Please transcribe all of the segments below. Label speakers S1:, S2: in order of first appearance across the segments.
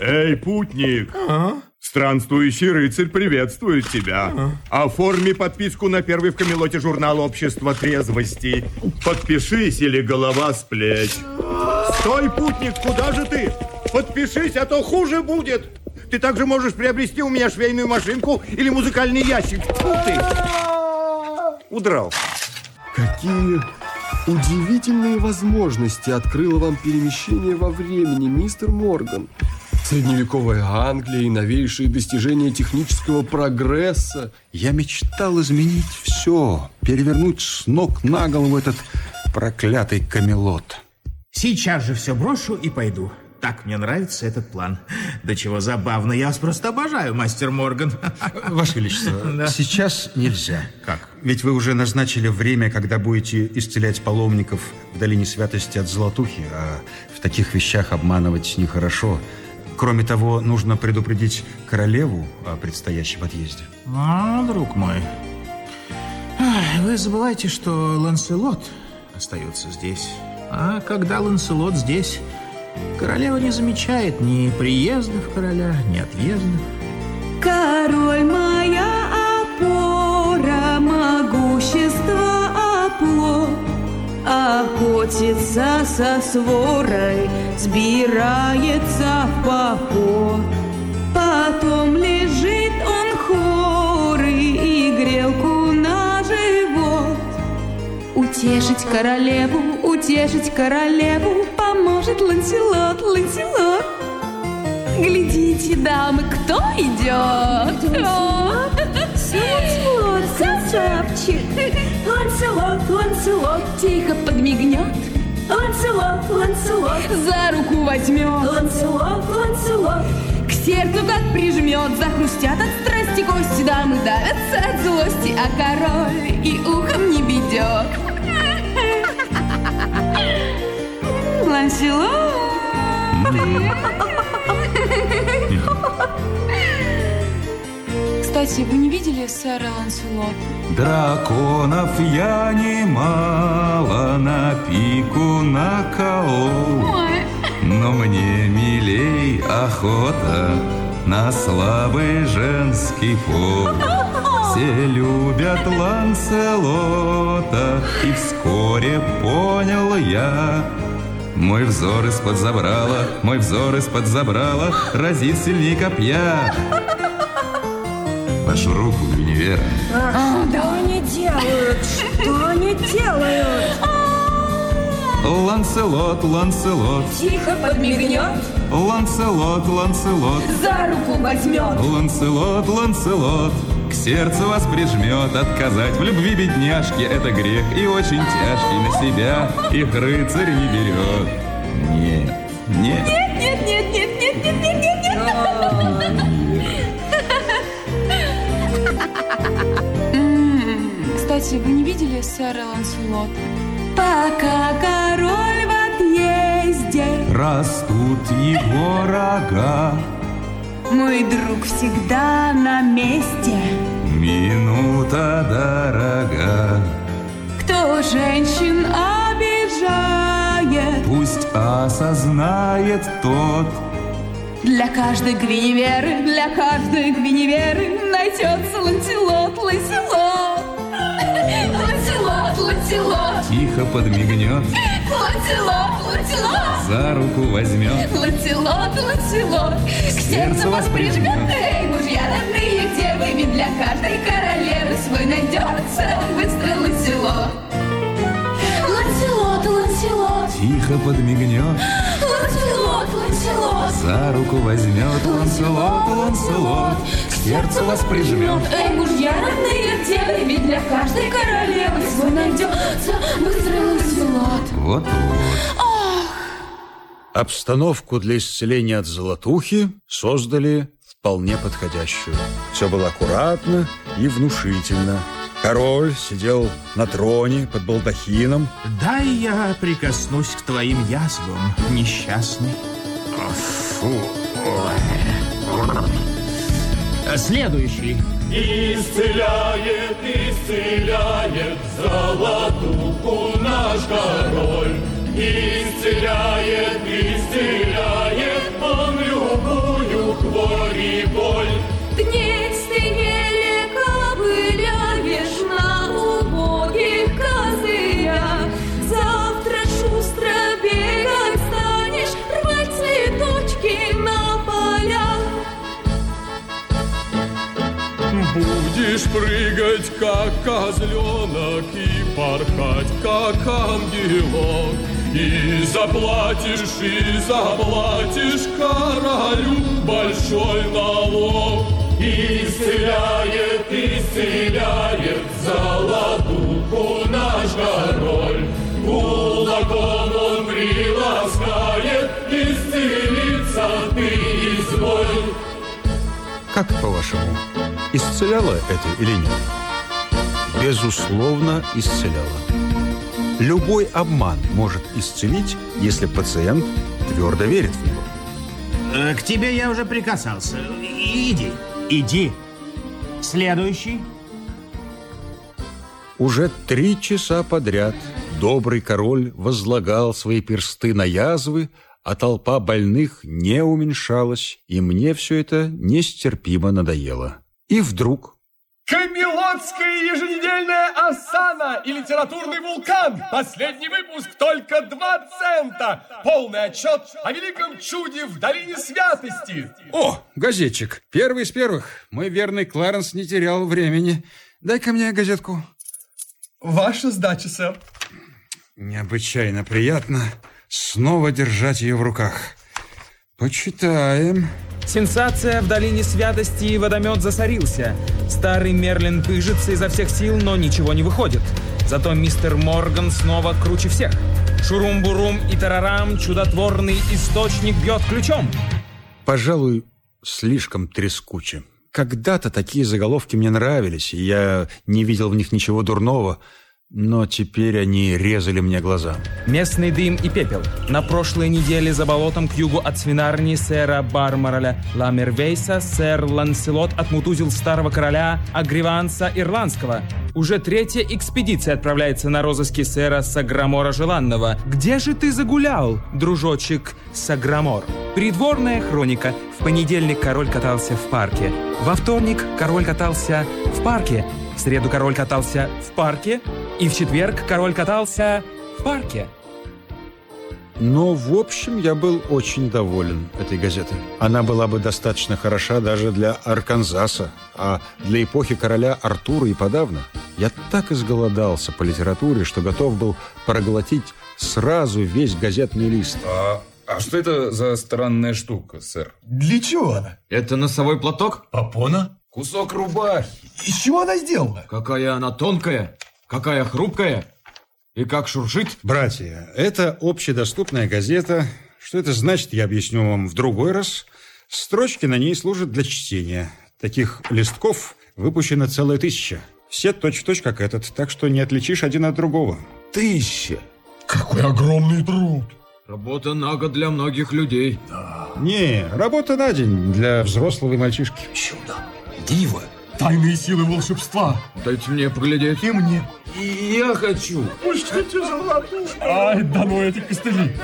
S1: Эй, путник! Странствующий рыцарь приветствует тебя. Оформи подписку на первый в Камелоте журнал общества трезвости. Подпишись, или голова с плеч. Стой, путник, куда же ты? Подпишись, а то хуже будет. Ты также можешь приобрести у меня швейную машинку или музыкальный ящик. Фу ты! Удрал.
S2: Какие удивительные возможности открыло вам перемещение во времени, мистер Морган. Средневековая Англия и новейшие достижения технического прогресса.
S3: Я мечтал изменить все, перевернуть с ног на голову этот проклятый камелот.
S4: Сейчас же все брошу и пойду. Так мне нравится этот план. Да чего забавно, я вас просто обожаю, мастер Морган.
S3: Ваше Величество,
S4: Да.
S3: сейчас нельзя.
S4: Как?
S3: Ведь вы уже назначили время, когда будете исцелять паломников в долине святости от Золотухи, а в таких вещах обманывать нехорошо. Кроме того, нужно предупредить королеву о предстоящем отъезде.
S4: А, друг мой, вы забываете, что Ланселот остается здесь. А когда Ланселот здесь, королева не замечает ни приездов короля, ни отъездов.
S5: Король моя опора, могущество оплот. Охотится со сворой, сбирается в поход. Потом лежит он хоры и грелку на живот. Утешить королеву, утешить королеву поможет Ланселот, Ланселот. Глядите, дамы, кто идет? Ланселот, красавчик. Ланселот, Ланселот, тихо подмигнет. Ланселот, Ланселот, за руку возьмет. Ланселот, Ланселот, к сердцу как прижмет, захрустят от страсти кости, дамы давятся от злости, а король и ухом не ведет. Кстати, вы не видели сэра Ланселот?
S6: Драконов я немало на пику наколол, но мне милей охота на слабый женский пол. Все любят Ланселота, и вскоре понял я, мой взор из-под забрала, мой взор из-под забрала, разит сильней копья. Вашу руку, Гвиневера.
S5: Что они делают? Что они делают?
S6: Ланселот, Ланселот,
S5: Тихо подмигнет,
S6: Ланселот, Ланселот,
S5: за руку возьмет.
S6: Ланселот, Ланселот. К сердцу вас прижмет, отказать в любви бедняжке это грех и очень тяжкий на себя их рыцарь не берет. Нет, нет.
S5: Нет, нет, нет, нет, нет, нет, нет, нет, Кстати, вы не видели сэра Ланселота? Пока король в отъезде,
S6: Растут его рога,
S5: мой друг всегда на месте.
S6: минута дорога.
S5: Кто женщин обижает,
S6: Пусть осознает тот,
S5: для каждой Гвиневеры, для каждой Гвиневеры найдется Ланселот, Ланселот. Ланселот,
S6: тихо подмигнет,
S5: Ланселот, Ланселот.
S6: за руку возьмет.
S5: Ланселот, Ланселот, к сердцу вас прижмет. Эй, мужья родные, где вы? Ведь для каждой королевы свой найдется быстрый Ланселот. Ланселот, Ланселот,
S6: Тихо подмигнет,
S5: Ланселот, Ланселот.
S6: за руку возьмет. Ланселот, Ланселот, к сердцу вас прижмет.
S5: Эй, мужья родные, где вы? Ведь для каждой королевы свой найдется быстрый Ланселот.
S3: Вот-вот. Обстановку для исцеления от золотухи создали вполне подходящую. Все было аккуратно и внушительно. Король сидел на троне под балдахином.
S4: Дай я прикоснусь к твоим язвам, несчастный.
S3: Фу.
S4: Следующий.
S7: Исцеляет, исцеляет золотуху наш король. Исцеляет, исцеляет он любую хворь и боль. Гнеть ты прыгать, как козленок, и порхать, как ангелок. И заплатишь, и заплатишь королю большой налог. Исцеляет, исцеляет золотуху наш король. Кулаком он приласкает, исцелиться ты изволь.
S3: Как, по-вашему, исцеляло это или нет? Безусловно, исцеляло. Любой обман может исцелить, если пациент твердо верит в него.
S4: Э, К тебе я уже прикасался. Иди, иди. Следующий.
S3: Уже три часа подряд добрый король возлагал свои персты на язвы, а толпа больных не уменьшалась, и мне все это нестерпимо надоело. И вдруг
S2: Камелотская еженедельная осана и литературный вулкан. Последний выпуск только два цента. Полный отчет о великом чуде в долине святости.
S3: О, газетчик, первый из первых. Мой верный Кларенс не терял времени. Дай-ка мне газетку.
S2: Ваша сдача, сэр.
S3: Необычайно приятно снова держать ее в руках. Почитаем.
S8: Сенсация в долине святости и водомет засорился. Старый Мерлин пыжится изо всех сил, но ничего не выходит. Зато мистер Морган снова круче всех. Шурум-бурум и тарарам чудотворный источник бьет ключом.
S3: Пожалуй, слишком трескуче. Когда-то такие заголовки мне нравились, и я не видел в них ничего дурного, но теперь они резали мне глаза.
S8: Местный дым и пепел. На прошлой неделе за болотом к югу от свинарни сэра Бармараля Ламервейса сэр Ланселот отмутузил старого короля Агриванса Ирландского. Уже третья экспедиция отправляется на розыски сэра Саграмора Желанного. Где же ты загулял, дружочек Саграмор? Придворная хроника. В понедельник король катался в парке. Во вторник король катался в парке. В среду король катался в парке. И в четверг король катался в парке.
S3: Но, в общем, я был очень доволен этой газетой. Она была бы достаточно хороша даже для Арканзаса, а для эпохи короля Артура и подавно. Я так изголодался по литературе, что готов был проглотить сразу весь газетный лист.
S6: А, а что это за странная штука, сэр?
S2: Для чего она?
S9: Это носовой платок?
S2: Попона?
S6: Кусок рубахи.
S2: Из чего она сделана?
S9: Какая она тонкая, какая хрупкая и как шуршит.
S3: Братья, это общедоступная газета. Что это значит, я объясню вам в другой раз. Строчки на ней служат для чтения. Таких листков выпущено целая тысяча. Все точь-в-точь, как этот, так что не отличишь один от другого.
S2: Тысяча. Какой огромный труд.
S9: Работа на год для многих людей.
S3: Не, работа на день для взрослого и мальчишки.
S2: Чудо. Диво. Тайные силы волшебства.
S9: Дайте мне поглядеть.
S2: И мне.
S9: И я хочу.
S2: Пустите золотую. Ай, да ну эти костыли.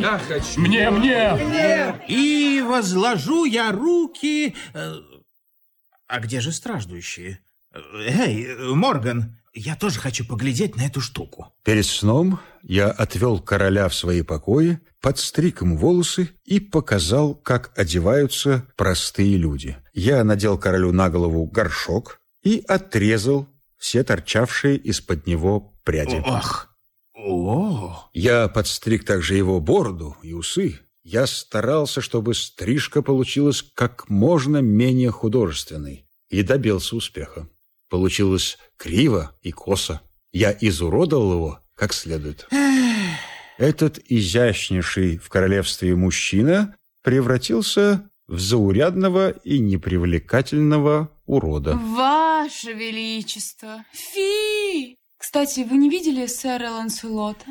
S9: Я хочу.
S2: Мне, мне.
S4: И возложу я руки... э, А где же страждущие? Э, Эй, Морган, я тоже хочу поглядеть на эту штуку.
S3: Перед сном я отвел короля в свои покои, подстриг ему волосы и показал, как одеваются простые люди. Я надел королю на голову горшок и отрезал все торчавшие из-под него пряди.
S4: Ох, о,
S3: Я подстриг также его бороду и усы. Я старался, чтобы стрижка получилась как можно менее художественной, и добился успеха. Получилось криво и косо. Я изуродовал его как следует. Этот изящнейший в королевстве мужчина превратился в заурядного и непривлекательного урода.
S5: Ваше Величество! Фи! Кстати, вы не видели сэра Ланселота?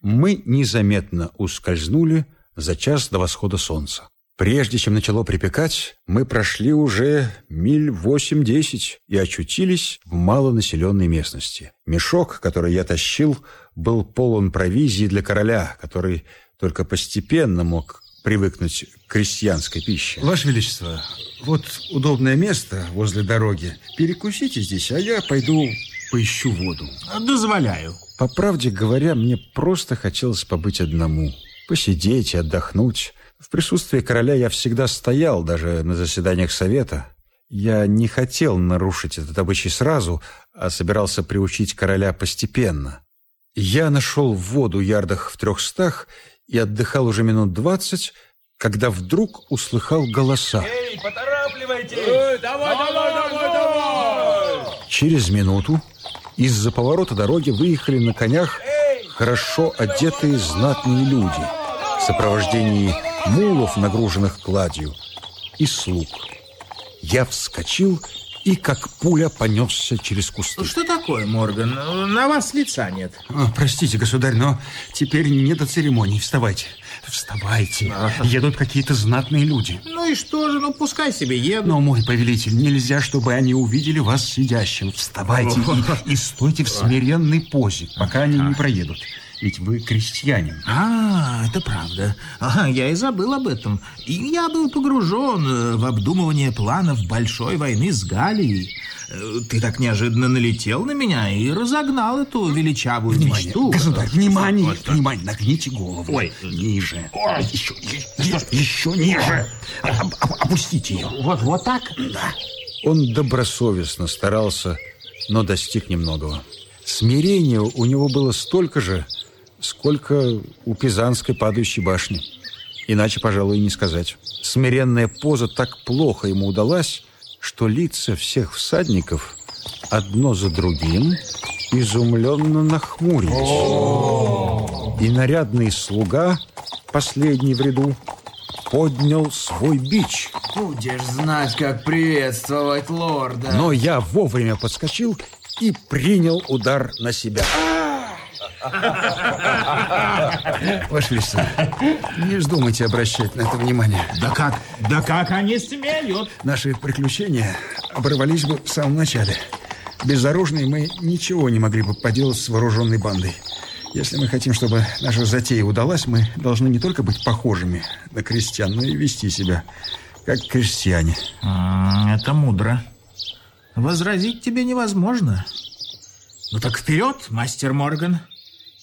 S3: Мы незаметно ускользнули за час до восхода солнца. Прежде чем начало припекать, мы прошли уже миль восемь-десять и очутились в малонаселенной местности. Мешок, который я тащил, был полон провизии для короля, который только постепенно мог привыкнуть к крестьянской пище. Ваше Величество, вот удобное место возле дороги. Перекусите здесь, а я пойду поищу воду.
S4: дозволяю.
S3: По правде говоря, мне просто хотелось побыть одному, посидеть и отдохнуть. В присутствии короля я всегда стоял, даже на заседаниях совета. Я не хотел нарушить этот обычай сразу, а собирался приучить короля постепенно. Я нашел воду ярдах в трехстах и отдыхал уже минут двадцать, когда вдруг услыхал голоса.
S2: Эй, поторапливайтесь! Эй, давай, давай, давай, давай!
S3: Через минуту из-за поворота дороги выехали на конях хорошо одетые знатные люди в сопровождении мулов, нагруженных кладью, и слуг. Я вскочил и как пуля понесся через кусты.
S4: Что такое, Морган? На вас лица нет.
S3: А, простите, государь, но теперь не до церемоний. Вставайте. Вставайте. Едут какие-то знатные люди.
S4: Ну и что же, ну пускай себе едут.
S3: Но, мой повелитель, нельзя, чтобы они увидели вас сидящим. Вставайте и, и стойте в смиренной позе, пока они не проедут. Ведь вы крестьянин.
S4: А, это правда. Ага, я и забыл об этом. И я был погружен э, в обдумывание планов большой войны с Галией. Э, Ты так неожиданно налетел на меня и разогнал эту величавую
S3: Внимание,
S4: мечту.
S3: государь, внимание,
S4: Вот.
S3: внимание, нагните голову.
S4: Ой.
S3: ниже. Еще, еще, еще ниже. Об- опустите ее.
S4: Вот, вот так?
S3: Да. Он добросовестно старался, но достиг немногого. Смирения у него было столько же, сколько у Пизанской падающей башни. Иначе, пожалуй, и не сказать. Смиренная поза так плохо ему удалась, что лица всех всадников одно за другим изумленно нахмурились. И нарядный слуга, последний в ряду, поднял свой бич.
S10: Будешь знать, как приветствовать лорда.
S3: Но я вовремя подскочил и принял удар на себя. Ваше Величество, не вздумайте обращать на это внимание.
S4: Да как? Да как они смеют?
S3: Наши приключения оборвались бы в самом начале. Безоружные мы ничего не могли бы поделать с вооруженной бандой. Если мы хотим, чтобы наша затея удалась, мы должны не только быть похожими на крестьян, но и вести себя как крестьяне.
S4: А, Это мудро. Возразить тебе невозможно. Ну так вперед, мастер Морган.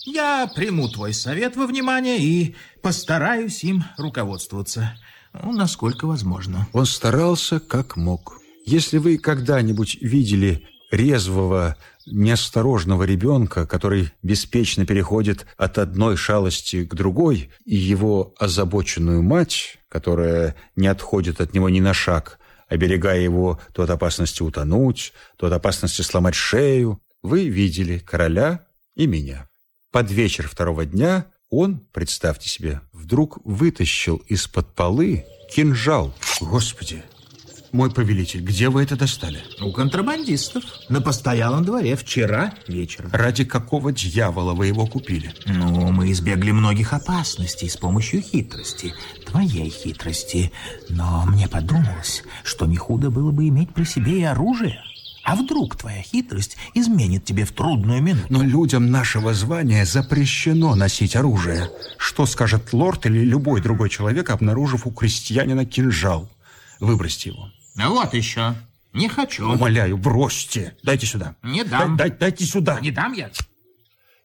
S4: Я приму твой совет во внимание и постараюсь им руководствоваться. Ну, насколько возможно.
S3: Он старался как мог. Если вы когда-нибудь видели резвого, неосторожного ребенка, который беспечно переходит от одной шалости к другой, и его озабоченную мать, которая не отходит от него ни на шаг, оберегая его то от опасности утонуть, то от опасности сломать шею, вы видели короля и меня. Под вечер второго дня он, представьте себе, вдруг вытащил из-под полы кинжал. Господи, мой повелитель, где вы это достали?
S4: У контрабандистов. На постоялом дворе вчера вечером.
S3: Ради какого дьявола вы его купили?
S4: Ну, мы избегли многих опасностей с помощью хитрости. Твоей хитрости. Но мне подумалось, что не худо было бы иметь при себе и оружие. А вдруг твоя хитрость изменит тебе в трудную минуту?
S3: Но людям нашего звания запрещено носить оружие. Что скажет лорд или любой другой человек, обнаружив у крестьянина кинжал? Выбросьте его.
S4: Ну вот еще. Не хочу.
S3: Умоляю, бросьте. Дайте сюда.
S4: Не дам.
S3: Дай- дай- дайте сюда.
S4: Не дам я.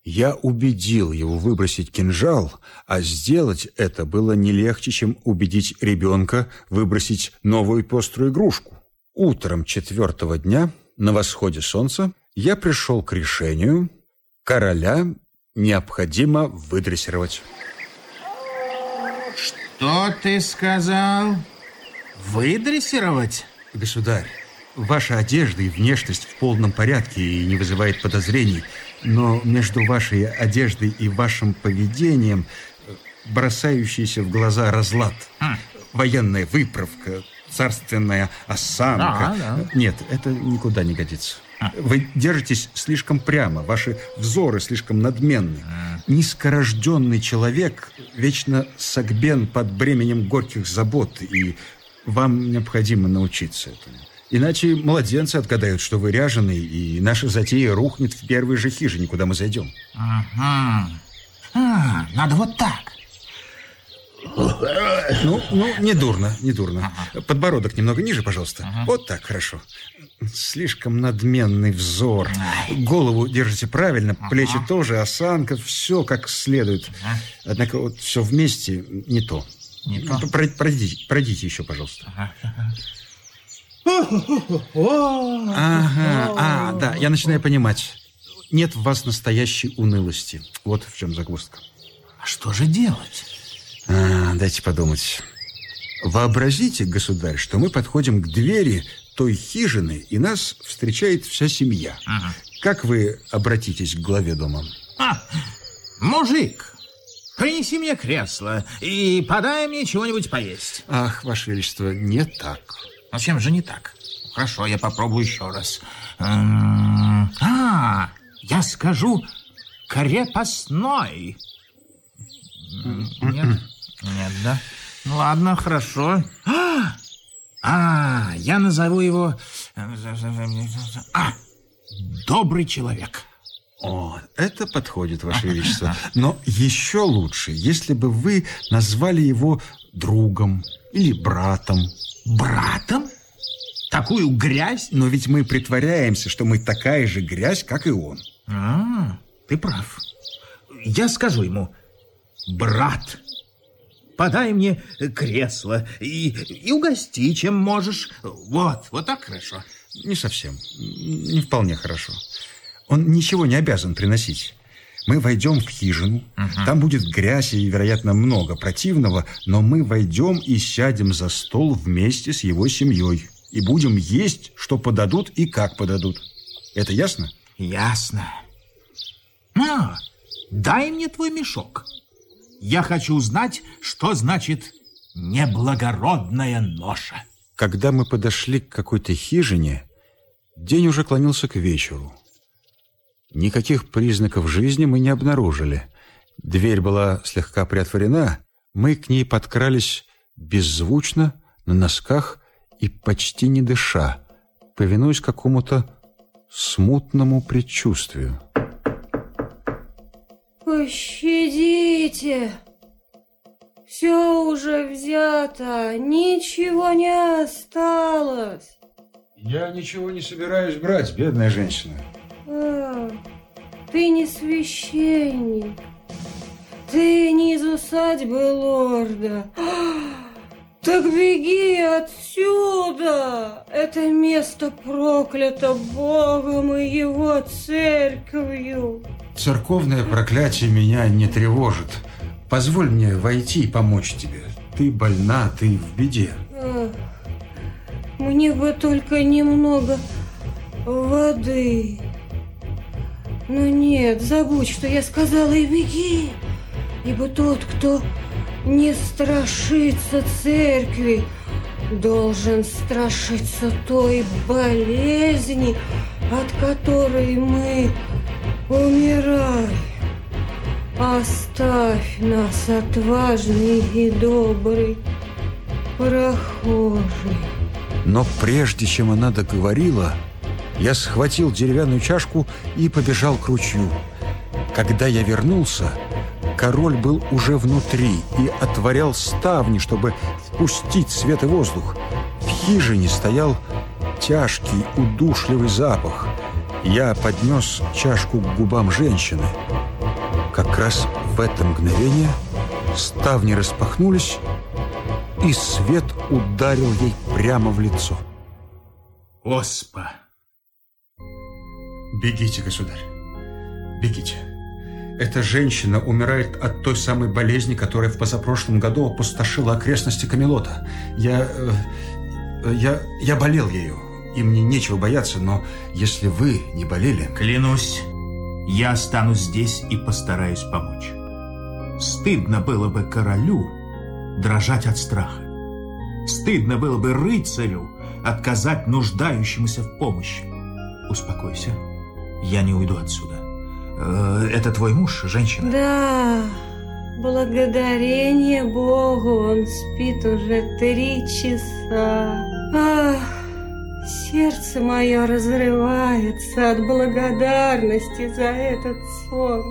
S3: Я убедил его выбросить кинжал, а сделать это было не легче, чем убедить ребенка выбросить новую пеструю игрушку. Утром четвертого дня, на восходе солнца, я пришел к решению, короля необходимо выдрессировать.
S4: Что ты сказал? Выдрессировать?
S3: Государь, ваша одежда и внешность в полном порядке и не вызывает подозрений, но между вашей одеждой и вашим поведением э, бросающийся в глаза разлад, военная выправка, царственная осанка.
S4: Да, да.
S3: Нет, это никуда не годится. Вы держитесь слишком прямо, ваши взоры слишком надменны. Низкорожденный человек вечно согбен под бременем горьких забот, и вам необходимо научиться этому. Иначе младенцы отгадают, что вы ряженый, и наша затея рухнет в первой же хижине, куда мы зайдем.
S4: Ага. А, надо вот так.
S3: Ну, ну, не дурно, не дурно. Подбородок немного ниже, пожалуйста. Вот так, хорошо. Слишком надменный взор. Голову держите правильно, плечи тоже, осанка, все как следует. Однако вот все вместе не то.
S4: Не то.
S3: Про- Пройдите, пройдите еще, пожалуйста. Ага, а, да, я начинаю понимать. Нет в вас настоящей унылости. Вот в чем загвоздка.
S4: А что же делать?
S3: А, дайте подумать. Вообразите, государь, что мы подходим к двери той хижины, и нас встречает вся семья. Как вы обратитесь к главе дома?
S4: А, мужик, принеси мне кресло и подай мне чего-нибудь поесть.
S3: Ах, ваше величество, не так.
S4: Ну, чем же не так? Хорошо, я попробую еще раз. М, А, я скажу крепостной. Нет, нет, да? Ну, ладно, хорошо. А, а, я назову его... А, добрый человек.
S3: О, это подходит, Ваше Величество. Но еще лучше, если бы вы назвали его другом или братом.
S4: Братом? Такую грязь?
S3: Но ведь мы притворяемся, что мы такая же грязь, как и он.
S4: А, ты прав. Я скажу ему, брат, подай мне кресло и, и угости, чем можешь. Вот, вот так хорошо.
S3: Не совсем. Не вполне хорошо. Он ничего не обязан приносить. Мы войдем в хижину, там будет грязь и, вероятно, много противного, но мы войдем и сядем за стол вместе с его семьей и будем есть, что подадут и как подадут. Это ясно?
S4: Ясно. А, дай мне твой мешок. Я хочу узнать, что значит неблагородная ноша.
S3: Когда мы подошли к какой-то хижине, день уже клонился к вечеру. Никаких признаков жизни мы не обнаружили. Дверь была слегка приотворена, мы к ней подкрались беззвучно, на носках и почти не дыша, повинуясь какому-то смутному предчувствию.
S11: Пощадите. Все уже взято, ничего не осталось.
S3: Я ничего не собираюсь брать, бедная женщина.
S11: А, ты не священник. Ты не из усадьбы лорда. Так беги отсюда! Это место проклято Богом и его церковью.
S3: Церковное проклятие меня не тревожит. Позволь мне войти и помочь тебе. Ты больна, ты в беде.
S11: Ах, Мне бы только немного воды. Но нет, забудь, что я сказала, и беги. Ибо тот, кто не страшится церкви, должен страшиться той болезни, от которой мы умираем. Оставь нас, отважный и добрый прохожий.
S3: Но прежде чем она договорила, я схватил деревянную чашку и побежал к ручью. Когда я вернулся, король был уже внутри и отворял ставни, чтобы впустить свет и воздух. В хижине стоял тяжкий, удушливый запах. Я поднес чашку к губам женщины. Как раз в это мгновение ставни распахнулись, и свет ударил ей прямо в лицо.
S4: Оспа.
S3: Бегите, государь. Бегите. Эта женщина умирает от той самой болезни, которая в позапрошлом году опустошила окрестности Камелота. Я... э, я... я болел ею, и мне нечего бояться, но если вы не болели...
S4: Клянусь, я останусь здесь и постараюсь помочь. Стыдно было бы королю дрожать от страха. Стыдно было бы рыцарю отказать нуждающемуся в помощи. Успокойся, я не уйду отсюда. Э, Это твой муж, женщина?
S11: Да, благодарение Богу, он спит уже три часа. Ах, сердце мое разрывается от благодарности за этот сон,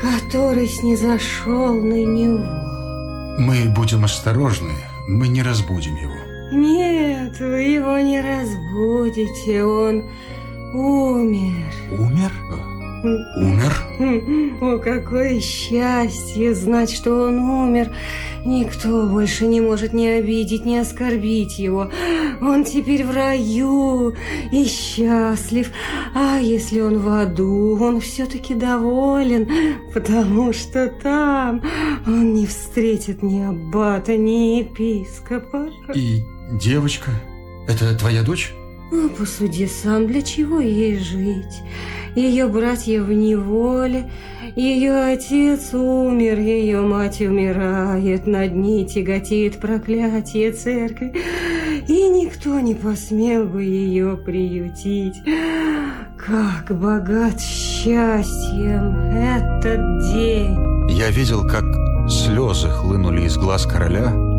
S11: который снизошел на него.
S3: Мы будем осторожны, мы не разбудим его.
S11: Нет, вы его не разбудите, он умер.
S4: Умер?
S3: Умер?
S11: О, какое счастье знать, что он умер. Никто больше не может ни обидеть, ни оскорбить его. Он теперь в раю и счастлив. А если он в аду, он все-таки доволен, потому что там он не встретит ни аббата, ни епископа.
S3: И девочка? Это твоя дочь?
S11: Ну, посуди сам, для чего ей жить? Ее братья в неволе, ее отец умер, ее мать умирает, над ней тяготеет проклятие церкви, и никто не посмел бы ее приютить. Как богат счастьем этот день!
S3: Я видел, как слезы хлынули из глаз короля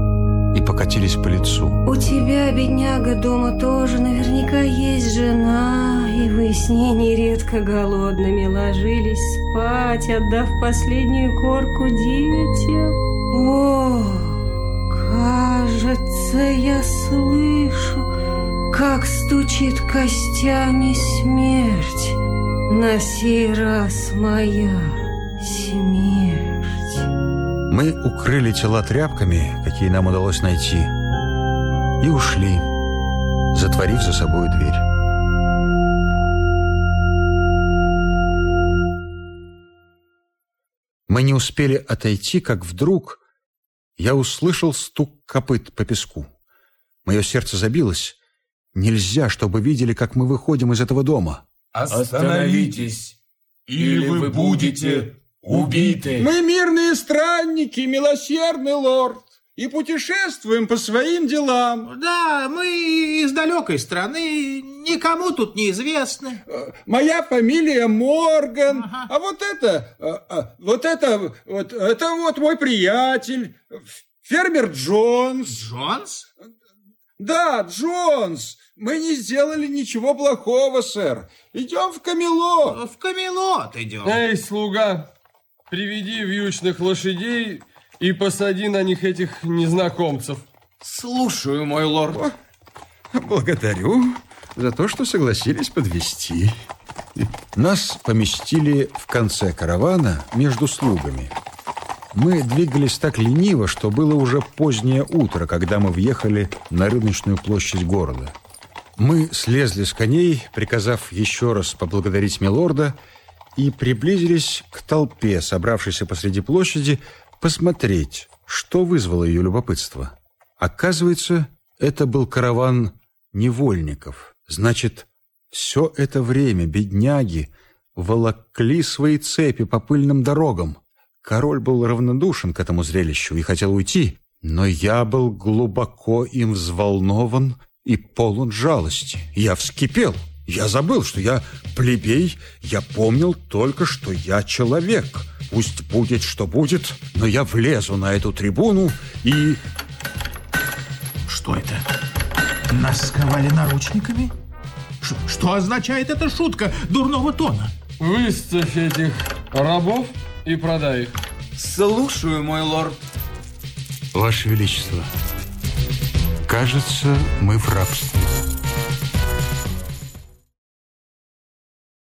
S3: и покатились по лицу.
S11: У тебя, бедняга, дома тоже наверняка есть жена, и вы с ней нередко голодными ложились спать, отдав последнюю корку детям. О, кажется, я слышу, как стучит костями смерть. На сей раз моя смерть.
S3: Мы укрыли тела тряпками, какие нам удалось найти, и ушли, затворив за собой дверь. Мы не успели отойти, как вдруг я услышал стук копыт по песку. Мое сердце забилось. Нельзя, чтобы видели, как мы выходим из этого дома.
S2: Остановитесь, или вы будете убиты.
S12: Мы мирные странники, милосердный лорд, и путешествуем по своим делам.
S4: Да, мы из далекой страны, никому тут не известны.
S12: Моя фамилия Морган, ага. а вот это, а, а, вот это, вот это вот мой приятель, фермер Джонс.
S4: Джонс?
S12: Да, Джонс. Мы не сделали ничего плохого, сэр. Идем в Камелот.
S4: В Камелот идем.
S2: Эй, слуга, приведи вьючных лошадей и посади на них этих незнакомцев.
S10: Слушаю, мой лорд.
S3: Благодарю за то, что согласились подвести. Нас поместили в конце каравана между слугами. Мы двигались так лениво, что было уже позднее утро, когда мы въехали на рыночную площадь города. Мы слезли с коней, приказав еще раз поблагодарить милорда, и приблизились к толпе, собравшейся посреди площади, посмотреть, что вызвало ее любопытство. Оказывается, это был караван невольников. Значит, все это время бедняги волокли свои цепи по пыльным дорогам. Король был равнодушен к этому зрелищу и хотел уйти, но я был глубоко им взволнован и полон жалости. Я вскипел. Я забыл, что я плебей, я помнил только, что я человек. Пусть будет, что будет, но я влезу на эту трибуну и...
S4: Что это? Нас сковали наручниками? Ш что означает эта шутка дурного тона?
S2: Выставь этих рабов и продай их.
S10: Слушаю, мой лорд.
S3: Ваше Величество, кажется, мы в рабстве.